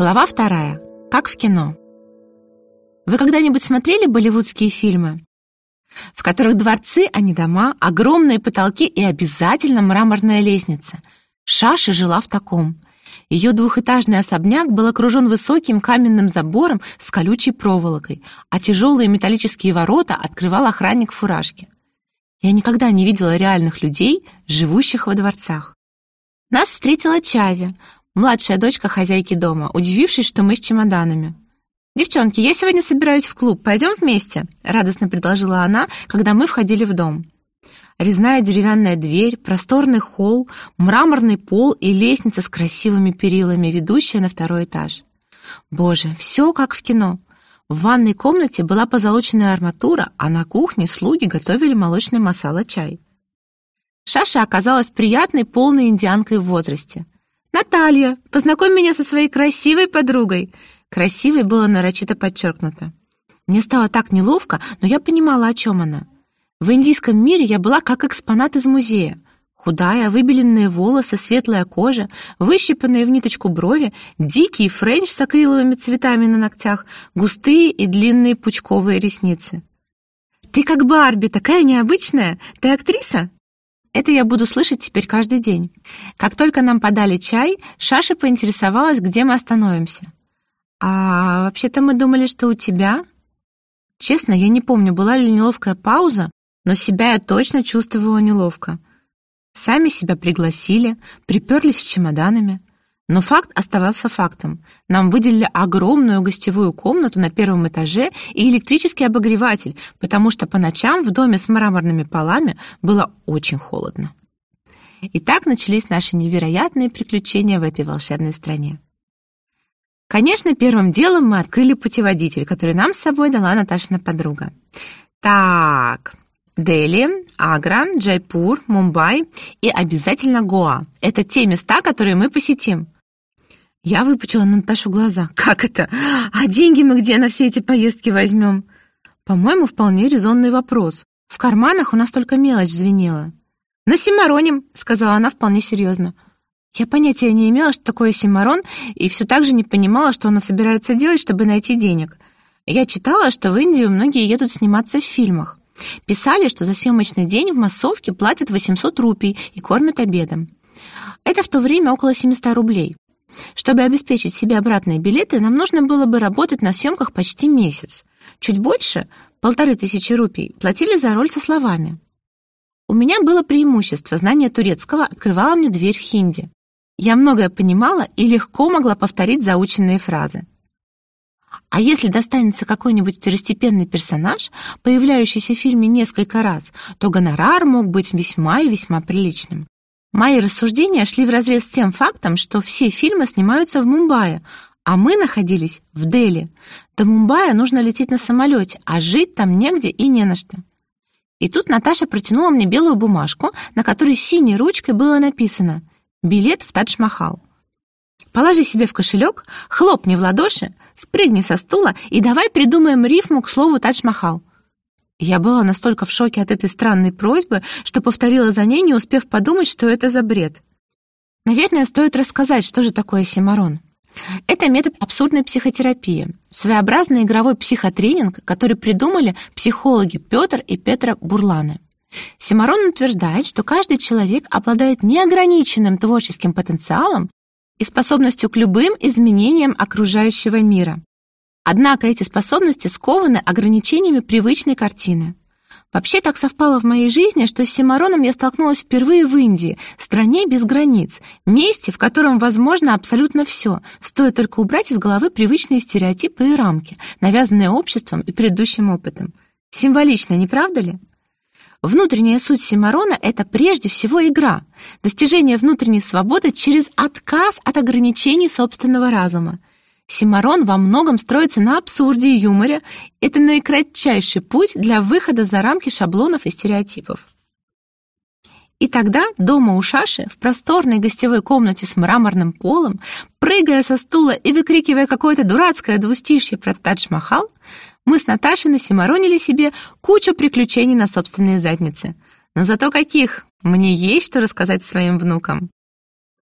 Глава вторая. Как в кино. Вы когда-нибудь смотрели болливудские фильмы, в которых дворцы, а не дома, огромные потолки и обязательно мраморная лестница? Шаша жила в таком. Ее двухэтажный особняк был окружен высоким каменным забором с колючей проволокой, а тяжелые металлические ворота открывал охранник в фуражке. Я никогда не видела реальных людей, живущих во дворцах. Нас встретила Чави, младшая дочка хозяйки дома, удивившись, что мы с чемоданами. «Девчонки, я сегодня собираюсь в клуб, пойдем вместе?» — радостно предложила она, когда мы входили в дом. Резная деревянная дверь, просторный холл, мраморный пол и лестница с красивыми перилами, ведущая на второй этаж. Боже, все как в кино. В ванной комнате была позолоченная арматура, а на кухне слуги готовили молочный масала-чай. Шаша оказалась приятной, полной индианкой в возрасте. «Наталья, познакомь меня со своей красивой подругой!» Красивой было нарочито подчеркнуто. Мне стало так неловко, но я понимала, о чем она. В индийском мире я была как экспонат из музея. Худая, выбеленные волосы, светлая кожа, выщипанные в ниточку брови, дикий френч с акриловыми цветами на ногтях, густые и длинные пучковые ресницы. «Ты как Барби, такая необычная! Ты актриса?» Это я буду слышать теперь каждый день. Как только нам подали чай, Шаша поинтересовалась, где мы остановимся. «А вообще-то мы думали, что у тебя...» Честно, я не помню, была ли неловкая пауза, но себя я точно чувствовала неловко. Сами себя пригласили, приперлись с чемоданами. Но факт оставался фактом. Нам выделили огромную гостевую комнату на первом этаже и электрический обогреватель, потому что по ночам в доме с мраморными полами было очень холодно. И так начались наши невероятные приключения в этой волшебной стране. Конечно, первым делом мы открыли путеводитель, который нам с собой дала Наташина подруга. Так, Дели, Агра, Джайпур, Мумбай и обязательно Гоа. Это те места, которые мы посетим. Я выпучила на Наташу глаза. «Как это? А деньги мы где на все эти поездки возьмем?» По-моему, вполне резонный вопрос. В карманах у нас только мелочь звенела. «На Симароним», — сказала она вполне серьезно. Я понятия не имела, что такое Симарон, и все так же не понимала, что она собирается делать, чтобы найти денег. Я читала, что в Индию многие едут сниматься в фильмах. Писали, что за съемочный день в массовке платят 800 рупий и кормят обедом. Это в то время около 700 рублей. Чтобы обеспечить себе обратные билеты, нам нужно было бы работать на съемках почти месяц. Чуть больше, полторы тысячи рупий, платили за роль со словами. У меня было преимущество, знание турецкого открывало мне дверь в хинди. Я многое понимала и легко могла повторить заученные фразы. А если достанется какой-нибудь второстепенный персонаж, появляющийся в фильме несколько раз, то гонорар мог быть весьма и весьма приличным. Мои рассуждения шли вразрез с тем фактом, что все фильмы снимаются в Мумбаи, а мы находились в Дели. До Мумбаи нужно лететь на самолете, а жить там негде и не на что. И тут Наташа протянула мне белую бумажку, на которой синей ручкой было написано «Билет в Тадж-Махал». Положи себе в кошелек, хлопни в ладоши, спрыгни со стула и давай придумаем рифму к слову Тадж-Махал. Я была настолько в шоке от этой странной просьбы, что повторила за ней, не успев подумать, что это за бред. Наверное, стоит рассказать, что же такое симарон. Это метод абсурдной психотерапии, своеобразный игровой психотренинг, который придумали психологи Петр и Петра Бурланы. Симарон утверждает, что каждый человек обладает неограниченным творческим потенциалом и способностью к любым изменениям окружающего мира. Однако эти способности скованы ограничениями привычной картины. Вообще так совпало в моей жизни, что с Симароном я столкнулась впервые в Индии, стране без границ, месте, в котором возможно абсолютно все, стоит только убрать из головы привычные стереотипы и рамки, навязанные обществом и предыдущим опытом. Символично, не правда ли? Внутренняя суть Симарона — это прежде всего игра, достижение внутренней свободы через отказ от ограничений собственного разума. Симарон во многом строится на абсурде и юморе. Это наикратчайший путь для выхода за рамки шаблонов и стереотипов. И тогда дома у Шаши, в просторной гостевой комнате с мраморным полом, прыгая со стула и выкрикивая какое-то дурацкое двустишье про Тадж-Махал, мы с Наташей насимаронили себе кучу приключений на собственные задницы. Но зато каких! Мне есть что рассказать своим внукам.